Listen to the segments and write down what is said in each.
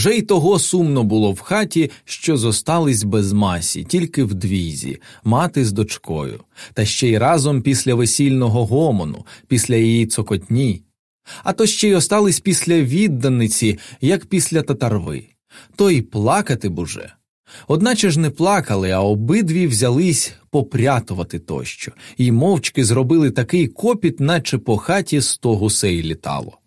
вже й того сумно було в хаті, що зостались без масі, тільки вдвізі, мати з дочкою, та ще й разом після весільного гомону, після її цокотні. А то ще й остались після відданиці, як після татарви. То й плакати б уже. Одначе ж не плакали, а обидві взялись попрятувати тощо, і мовчки зробили такий копіт, наче по хаті сто гусей літало.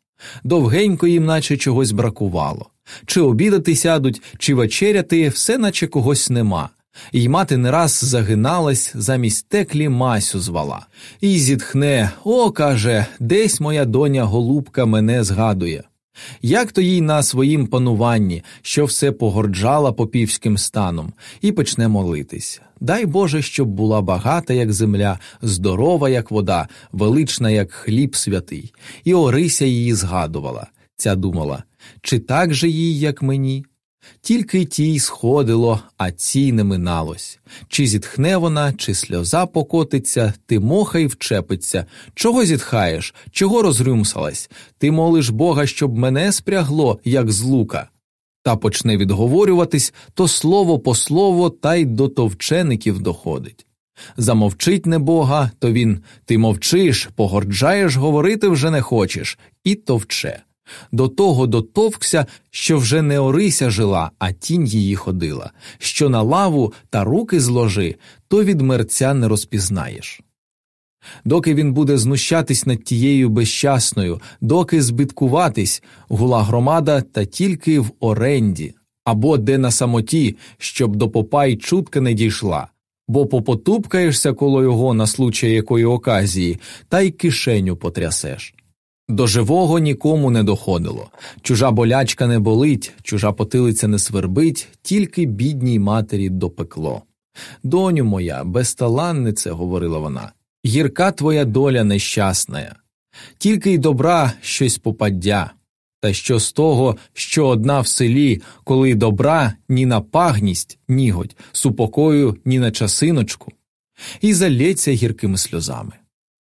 Довгенько їм, наче чогось бракувало. Чи обідати сядуть, чи вечеряти, все наче когось нема. І мати не раз загиналась, замість теклі Масю звала. І зітхне О, каже, десь моя доня голубка мене згадує. Як то їй на своїм пануванні, що все погорджала попівським станом, і почне молитись. Дай Боже, щоб була багата, як земля, здорова, як вода, велична, як хліб святий, і Орися її згадувала. Ця думала чи так же їй, як мені? Тільки тій сходило, а цій не миналось. Чи зітхне вона, чи сльоза покотиться, Тимоха й вчепиться. Чого зітхаєш, чого розрюмсалась? Ти молиш Бога, щоб мене спрягло, як з лука. Та почне відговорюватись, то слово по слово, та й до товчеників доходить. Замовчить не Бога, то він ти мовчиш, погорджаєш, говорити вже не хочеш, і товче. До того дотовкся, що вже не Орися жила, а тінь її ходила, що на лаву та руки зложи, то від мерця не розпізнаєш. Доки він буде знущатись над тією безщасною, доки збиткуватись, гула громада та тільки в оренді, або де на самоті, щоб до попа й чутка не дійшла, бо попотупкаєшся коло його на случай якої оказії, та й кишеню потрясеш. До живого нікому не доходило, чужа болячка не болить, чужа потилиця не свербить, тільки бідній матері допекло. Доню моя, безталаннице, говорила вона, гірка твоя доля нещасна, тільки й добра щось попаддя, та що з того, що одна в селі, коли добра ні на пагність, нігодь, супокою, ні на часиночку, і залється гіркими сльозами.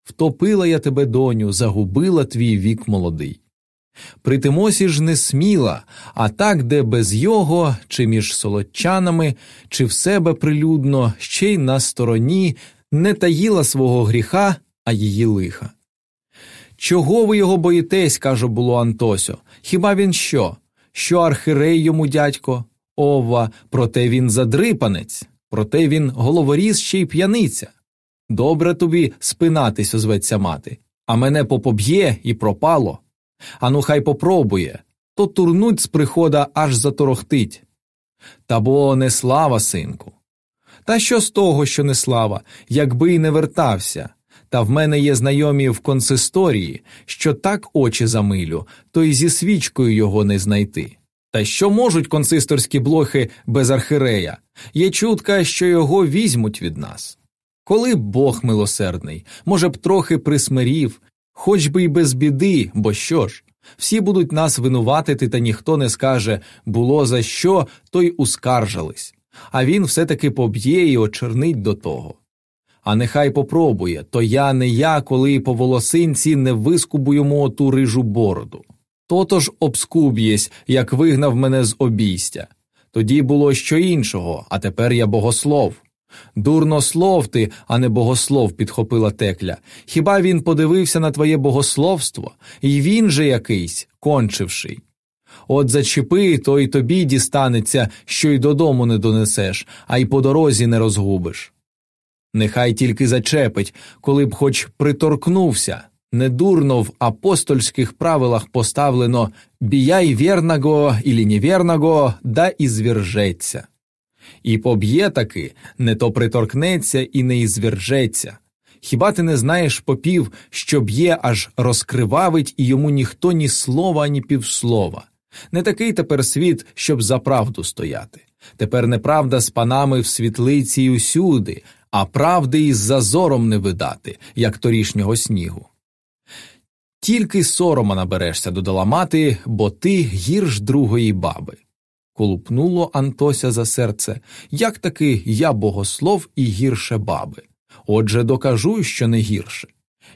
Втопила я тебе, доню, загубила твій вік молодий. При Тимосі ж не сміла, а так, де без його, чи між солодчанами, чи в себе прилюдно, ще й на стороні не таїла свого гріха, а її лиха. Чого ви його боїтесь, каже було Антосьо, хіба він що? Що архирей йому дядько? Ова, проте він задрипанець, проте він головоріз ще й п'яниця. Добре тобі спинатись, озветься мати, а мене попоб'є і пропало. Ану, хай попробує, то турнуть з прихода аж заторохтить. Та бо не слава, синку. Та що з того, що не слава, якби й не вертався. Та в мене є знайомі в консисторії, що так очі замилю, то й зі свічкою його не знайти. Та що можуть консисторські блохи без архирея? Є чутка, що його візьмуть від нас. Коли Бог милосердний, може б трохи присмирів, хоч би й без біди, бо що ж, всі будуть нас винуватити, та ніхто не скаже було за що, то й ускаржались, а він все таки поб'є і очернить до того. А нехай попробує, то я не я, коли по волосинці не вискубу йому оту рижу бороду. Тото ж обскуб'єсь, як вигнав мене з обійстя. Тоді було що іншого, а тепер я богослов. Дурнослов ти, а не богослов, підхопила текля. Хіба він подивився на твоє богословство, і він же якийсь, кончивший. От зачепи, то й тобі дістанеться, що й додому не донесеш, а й по дорозі не розгубиш. Нехай тільки зачепить, коли б хоч приторкнувся. Недурно в апостольських правилах поставлено біяй вірного ілі невірного, да і звержеться. І поб'є таки, не то приторкнеться і не ізвержеться. Хіба ти не знаєш попів, що б'є, аж розкривавить, і йому ніхто ні слова, ні півслова. Не такий тепер світ, щоб за правду стояти. Тепер неправда з панами в світлиці й усюди, а правди із зазором не видати, як торішнього снігу. Тільки сорома наберешся, додала мати, бо ти гірш другої баби. Колупнуло Антося за серце, як таки я богослов і гірше баби. Отже, докажу, що не гірше.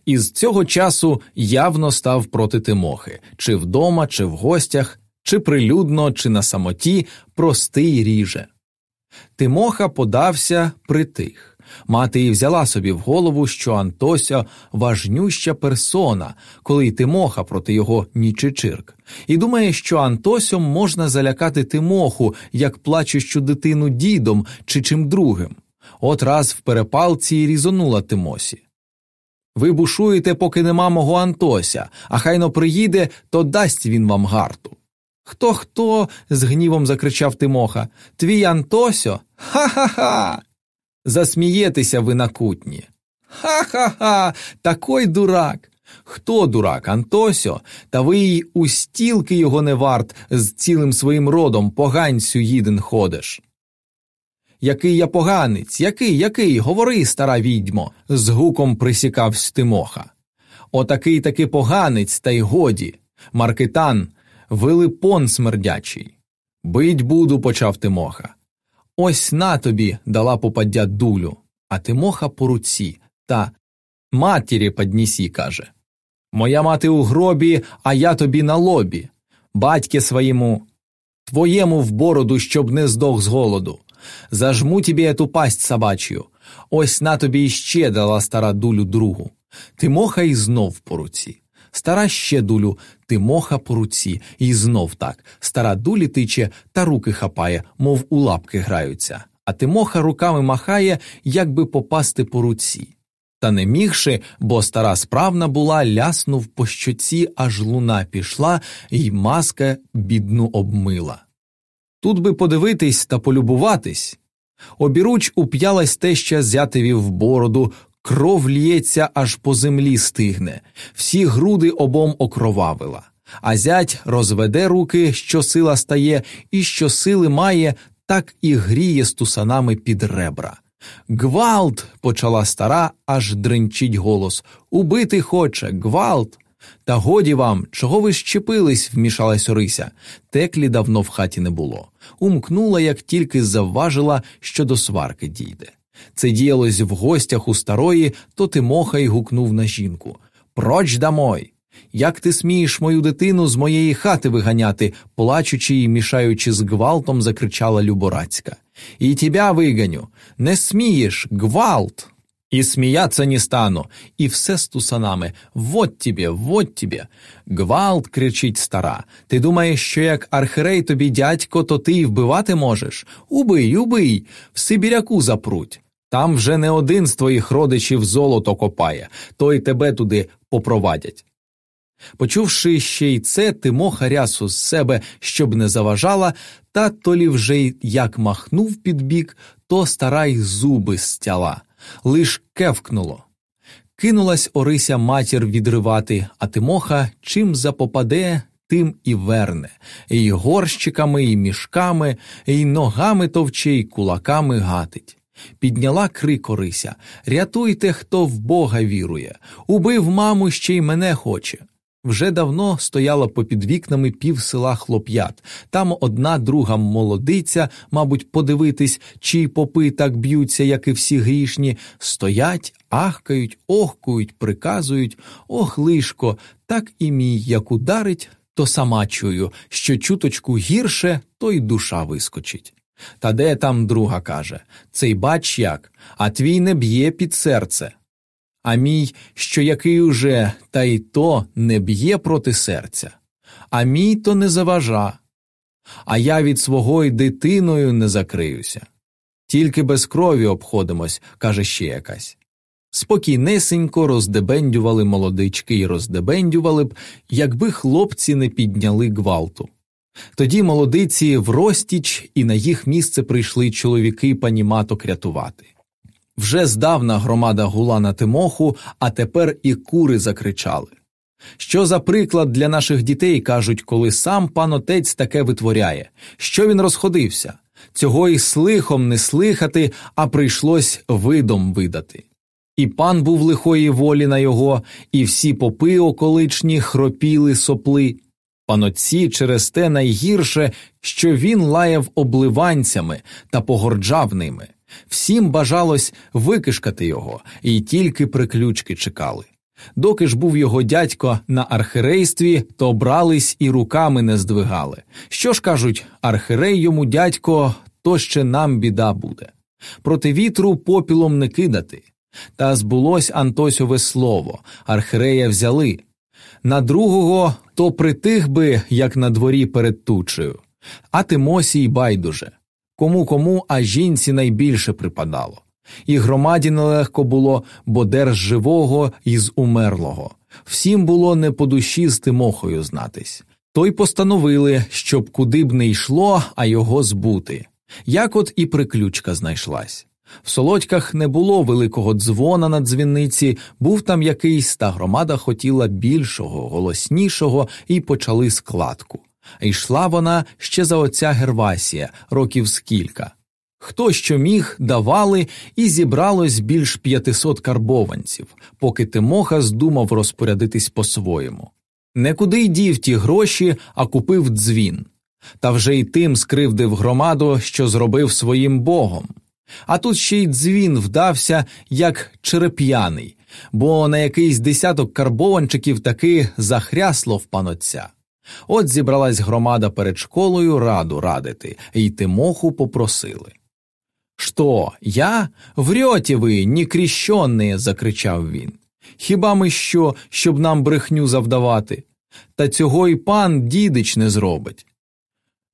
І з цього часу явно став проти Тимохи, чи вдома, чи в гостях, чи прилюдно, чи на самоті, простий ріже. Тимоха подався притих. Мати і взяла собі в голову, що Антося важнюща персона, коли й Тимоха проти його нічичирк, і думає, що Антосьом можна залякати Тимоху, як плачущу дитину дідом чи чим другим. От раз в перепалці й різонула Тимосі. Ви бушуєте, поки нема мого Антося, а хайно приїде, то дасть він вам гарту. Хто хто? з гнівом закричав Тимоха. Твій Антосьо? Ха ха ха. Засмієтеся ви на кутні. Ха ха ха. Такой дурак. Хто дурак, Антосьо? Та ви й у стілки його не варт з цілим своїм родом поганцю їден ходиш. Який я поганець, який, який? Говори, стара відьмо, з гуком присікавсь Тимоха. Отакий таки поганець, та й годі. Маркетан, вилипон смердячий. Бить буду, почав Тимоха. Ось на тобі дала попаддя дулю, а Тимоха по руці, та матірі поднісі, каже. Моя мати у гробі, а я тобі на лобі. Батьке своєму, твоєму в бороду, щоб не здох з голоду. Зажму тобі ету пасть собачю. Ось на тобі іще дала стара дулю другу. Тимоха й знов по руці. Стара ще дулю, Тимоха по руці, і знов так. Стара дулі тиче та руки хапає, мов у лапки граються. А Тимоха руками махає, як би попасти по руці. Та не мігши, бо стара справна була, ляснув по щоці, аж луна пішла, й маска бідну обмила. Тут би подивитись та полюбуватись. Обіруч уп'ялась теща зятеві в бороду, кров лється, аж по землі стигне, всі груди обом окровавила. А зять розведе руки, що сила стає, і що сили має, так і гріє стусанами під ребра. Гвалт. почала стара, аж дринчить голос. Убити хоче, гвалт. Та годі вам, чого ви щепились, вмішалась Орися. Теклі давно в хаті не було. Умкнула, як тільки завважила, що до сварки дійде. Це діялось в гостях у старої, то Тимоха й гукнув на жінку Проч дамой! Як ти смієш мою дитину з моєї хати виганяти, плачучи і мішаючи з гвалтом, закричала Люборацька. І тебя виганю. Не смієш, гвалт. І сміяться не стану, і все з тусанами. Вот тебе, вот тебе. Гвалт, кричить стара. Ти думаєш, що як архирей тобі дядько, то ти й вбивати можеш? Убий, убий, в Сибіряку запруть. Там вже не один з твоїх родичів золото копає, то й тебе туди попровадять. Почувши ще й це, Тимоха рясу з себе, щоб не заважала, та толі вже й як махнув під бік, то стара й зуби стяла, лиш кевкнуло. Кинулась Орися матір відривати, а Тимоха чим запопаде, тим і верне, і горщиками, і мішками, і ногами товче, і кулаками гатить. Підняла крик Орися Рятуйте, хто в Бога вірує. Убив маму, ще й мене хоче. Вже давно стояла попід вікнами пів села хлоп'ят. Там одна друга молодиця, мабуть, подивитись, чий попи так б'ються, як і всі грішні, стоять, ахкають, охкують, приказують ох, лишко, так і мій, як ударить, то сама чую, що чуточку гірше, то й душа вискочить. Та де там друга каже Цей бач як, а твій не б'є під серце. А мій, що який уже, та й то не б'є проти серця, а мій то не заважа, а я від свого й дитиною не закриюся. Тільки без крові обходимось, каже ще якась. Спокійнесенько роздебендювали молодички і роздебендювали б, якби хлопці не підняли гвалту. Тоді молодиці в розтіч, і на їх місце прийшли чоловіки пані маток рятувати. Вже здавна громада гула на Тимоху, а тепер і кури закричали. Що за приклад для наших дітей кажуть, коли сам пан отець таке витворяє, що він розходився, цього і слихом не слихати, а прийшлось видом видати. І пан був лихої волі на його, і всі попи околичні хропіли сопли. Панотці через те найгірше, що він лаяв обливанцями та погорджав ними. Всім бажалось викишкати його, і тільки приключки чекали. Доки ж був його дядько на архирействі, то брались і руками не здвигали. Що ж кажуть, архирей йому дядько, то ще нам біда буде. Проти вітру попілом не кидати. Та збулось Антосьове слово, архирея взяли. На другого то притих би, як на дворі перед тучею, а Тимосій байдуже. Кому кому, а жінці найбільше припадало. І громаді нелегко було, бо держ живого і з умерлого. Всім було не по душі з Тимохою знатись. То й постановили, щоб куди б не йшло, а його збути. Як от і приключка знайшлась. В солодьках не було великого дзвона на дзвіниці, був там якийсь, та громада хотіла більшого, голоснішого, і почали складку. йшла вона ще за отця Гервасія, років скілька. Хто що міг, давали, і зібралось більш п'ятисот карбованців, поки Тимоха здумав розпорядитись по-своєму. Не куди й дів ті гроші, а купив дзвін. Та вже й тим скривдив громаду, що зробив своїм богом. А тут ще й дзвін вдався, як череп'яний, бо на якийсь десяток карбованчиків таки захрясло в панотця. От зібралась громада перед школою раду радити, і Тимоху попросили. Що, я? Врете ви, нікріщонне, закричав він. Хіба ми що, щоб нам брехню завдавати? Та цього й пан дідич не зробить.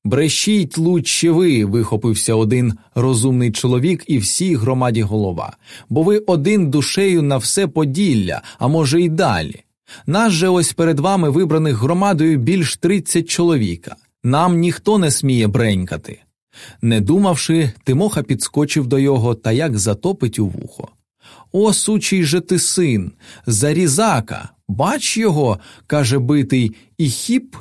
Брешіть лучше ви, вихопився один розумний чоловік і всій громаді голова, бо ви один душею на все поділля, а може, й далі. Нас же ось перед вами вибраних громадою більш тридцять чоловіка. Нам ніхто не сміє бренькати. Не думавши, Тимоха підскочив до його та як затопить у вухо. О, сучий же ти син, зарізака, бач його, каже битий, і хіп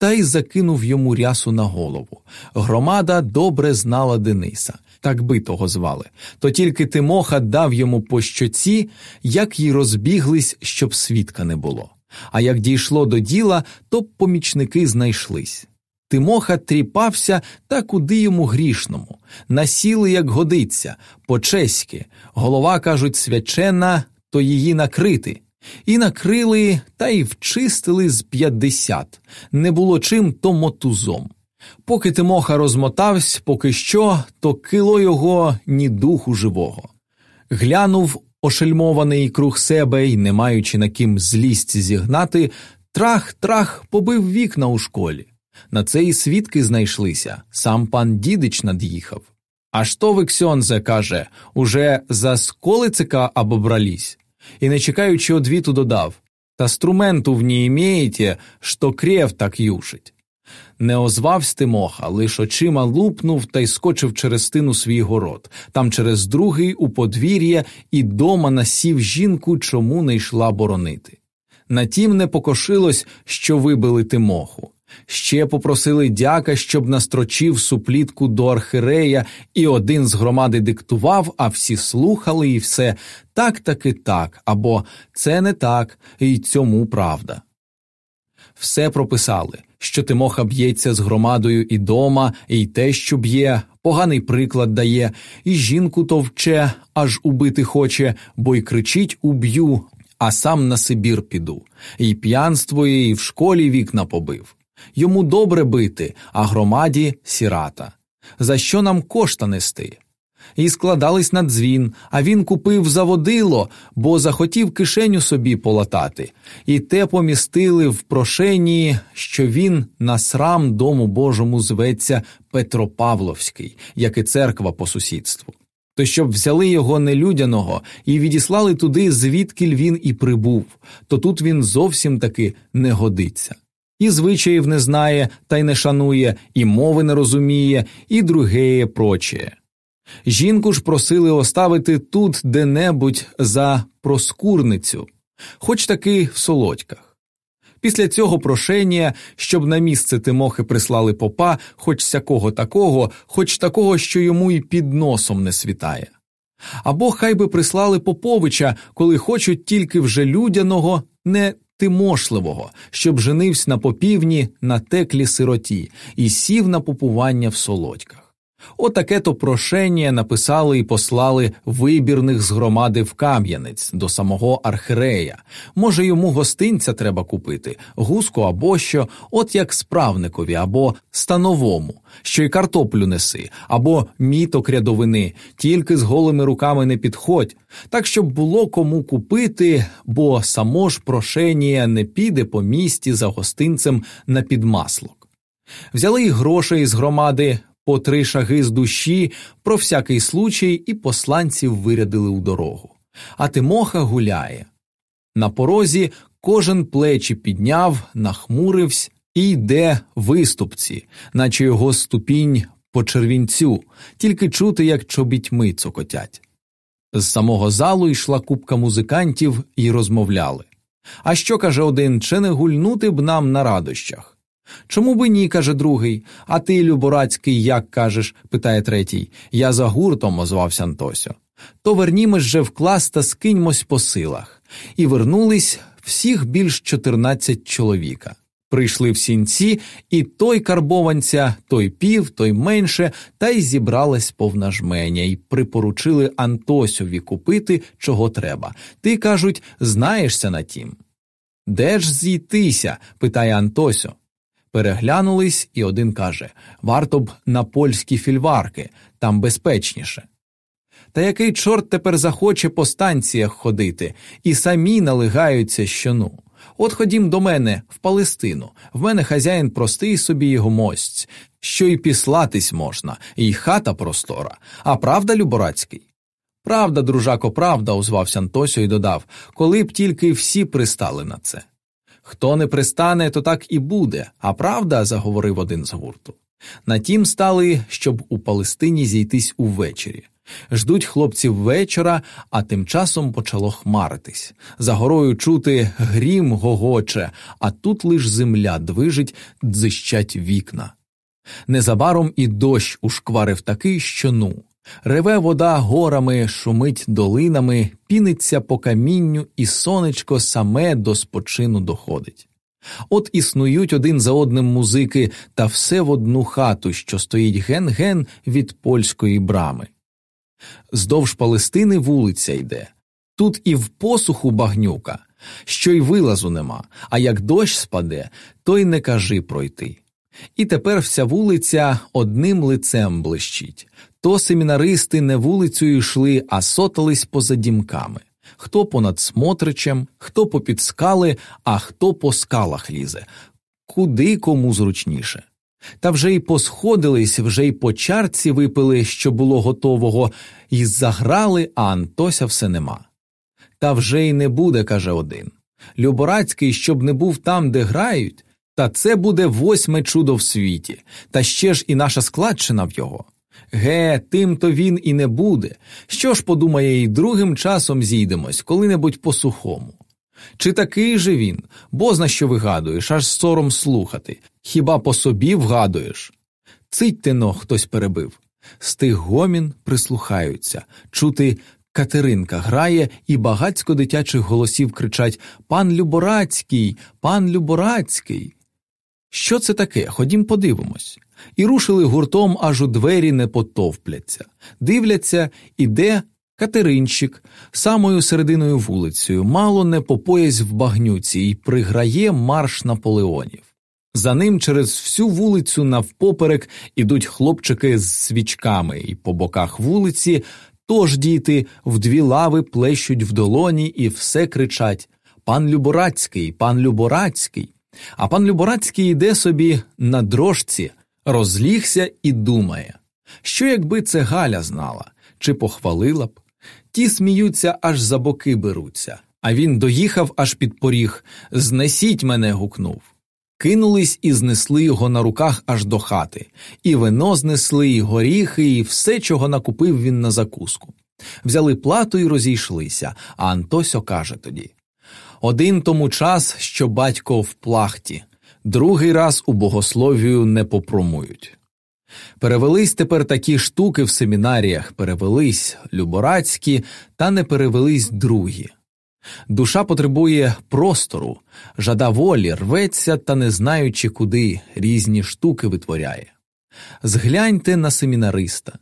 та й закинув йому рясу на голову. Громада добре знала Дениса, так битого звали. То тільки Тимоха дав йому по щоці, як їй розбіглись, щоб свідка не було. А як дійшло до діла, то помічники знайшлись. Тимоха тріпався та куди йому грішному, насіли, як годиться, по чеськи, голова, кажуть, свячена, то її накрити. І накрили та й вчистили з п'ятдесят, не було чим то мотузом. Поки Тимоха розмотавсь, поки що, то кило його ні духу живого. Глянув ошельмований круг себе й, не маючи на ким злість зігнати, трах-трах побив вікна у школі. На це і свідки знайшлися, сам пан дідич над'їхав. А що ви, Ксьонзе, каже, уже за сколицика обобрались? І, не чекаючи одвіту, додав Та струменту в ній імеєте, що крев так юшить. Не озвавсь Тимоха, лиш очима лупнув та й скочив через стину свій город, там через другий у подвір'я і дома насів жінку, чому не йшла боронити. На тім не покошилось, що вибили Тимоху. Ще попросили дяка, щоб настрочив суплітку до архирея, і один з громади диктував, а всі слухали і все так таки так, або це не так, і цьому правда. Все прописали, що Тимоха б'ється з громадою і дома, і те, що б'є, поганий приклад дає, і жінку товче, аж убити хоче, бо й кричить уб'ю, а сам на Сибір піду, і п'янствує, і в школі вікна побив. Йому добре бити, а громаді сірата. За що нам кошта нести? І складались на дзвін, а він купив заводило, бо захотів кишеню собі полатати, і те помістили в прошенні, що він на срам дому Божому зветься Петропавловський, як і церква по сусідству. То щоб взяли його нелюдяного і відіслали туди, звідки він і прибув, то тут він зовсім таки не годиться і звичаїв не знає та й не шанує, і мови не розуміє, і другеє прочее. Жінку ж просили оставити тут де-небудь за проскурницю, хоч таки в солодьках. Після цього прошення, щоб на місце Тимохи прислали попа, хоч всякого такого, хоч такого, що йому й під носом не світає. Або хай би прислали Поповича, коли хочуть тільки вже людяного, не Тимошливого, щоб женився на попівні на теклі сироті і сів на попування в солодьках. Отаке то прошення написали і послали вибірних з громади в Кам'янець до самого архирея. Може, йому гостинця треба купити, гуску або що, от як справникові, або становому, що й картоплю неси, або міток рядовини, тільки з голими руками не підходь, так щоб було кому купити, бо само ж прошення не піде по місті за гостинцем на підмаслок. Взяли й грошей з громади, по три шаги з душі про всякий случай і посланців вирядили у дорогу. А Тимоха гуляє. На порозі кожен плечі підняв, нахмурився і йде виступці, наче його ступінь по червінцю, тільки чути, як чобітьми цокотять. З самого залу йшла купка музикантів і розмовляли. А що каже один, чи не гульнути б нам на радощах? Чому би ні, каже другий. А ти, Люборацький, як кажеш? питає третій. Я за гуртом, озвався Антосьо. То вернімось же в клас та скиньмось по силах. І вернулись всіх більш чотирнадцять чоловіка. Прийшли в сінці, і той карбованця, той пів, той менше, та й зібралась повна жменя, і припоручили Антосьові купити, чого треба. Ти, кажуть, знаєшся на тім. Де ж зійтися? питає Антосьо. Переглянулись, і один каже варто б на польські фільварки, там безпечніше. Та який чорт тепер захоче по станціях ходити, і самі налигаються щону. От ходім до мене в Палестину, в мене хазяїн простий собі його мость, що й післатись можна, і хата простора. А правда, Люборацький? Правда, дружако, правда, озвався Антосю і додав, коли б тільки всі пристали на це. Хто не пристане, то так і буде, а правда, заговорив один з гурту. На тім стали, щоб у Палестині зійтись увечері. Ждуть хлопців вечора, а тим часом почало хмаритись. За горою чути грім гогоче, а тут лиш земля движить, дзищать вікна. Незабаром і дощ ушкварив такий, що ну. Реве вода горами, шумить долинами, піниться по камінню, і сонечко саме до спочину доходить. От існують один за одним музики, та все в одну хату, що стоїть ген-ген від польської брами. Здовж Палестини вулиця йде. Тут і в посуху багнюка, що й вилазу нема, а як дощ спаде, то й не кажи пройти. І тепер вся вулиця одним лицем блищить. То семінаристи не вулицею йшли, а сотались поза дімками. Хто понад смотричем, хто попід скали, а хто по скалах лізе, куди кому зручніше. Та вже й посходились, вже й по чарці випили, що було готового, і заграли, а Антося все нема. Та вже й не буде, каже один. Люборацький, щоб не був там, де грають, та це буде восьме чудо в світі, та ще ж і наша складчина в його. Ге, тим то він і не буде. Що ж подумає, і другим часом зійдемось, коли-небудь по сухому. Чи такий же він, бозна що вигадуєш, аж сором слухати, хіба по собі вгадуєш? Цитьте но, хтось перебив. З тих гомін прислухаються, чути Катеринка грає, і багацько дитячих голосів кричать Пан Люборацький, пан Люборацький. Що це таке? Ходім подивимось. І рушили гуртом, аж у двері не потовпляться. Дивляться, іде Катеринчик самою серединою вулицею, мало не по поясь в багнюці, і приграє марш наполеонів. За ним через всю вулицю навпоперек ідуть хлопчики з свічками, і по боках вулиці тож діти в дві лави плещуть в долоні і все кричать Пан Люборацький, пан Люборацький. А пан Люборацький йде собі на дрожці, розлігся і думає, що якби це Галя знала, чи похвалила б. Ті сміються, аж за боки беруться, а він доїхав аж під поріг Знесіть мене. гукнув. Кинулись і знесли його на руках аж до хати, і вино знесли, і горіхи, і все, чого накупив він на закуску. Взяли плату і розійшлися, а Антосьо каже тоді один тому час, що батько в плахті, другий раз у богословію не попромують. Перевелись тепер такі штуки в семінаріях, перевелись люборацькі, та не перевелись другі. Душа потребує простору, жада волі рветься та, не знаючи куди, різні штуки витворяє. Згляньте на семінариста.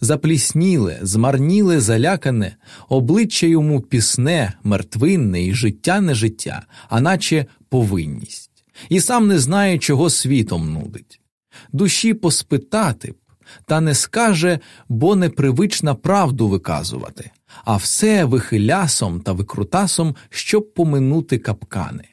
Заплісніле, змарніле, залякане, обличчя йому пісне, мертвинне і життя не життя, а наче повинність, і сам не знає, чого світом нудить. Душі поспитати б, та не скаже, бо непривична правду виказувати, а все вихилясом та викрутасом, щоб поминути капкани.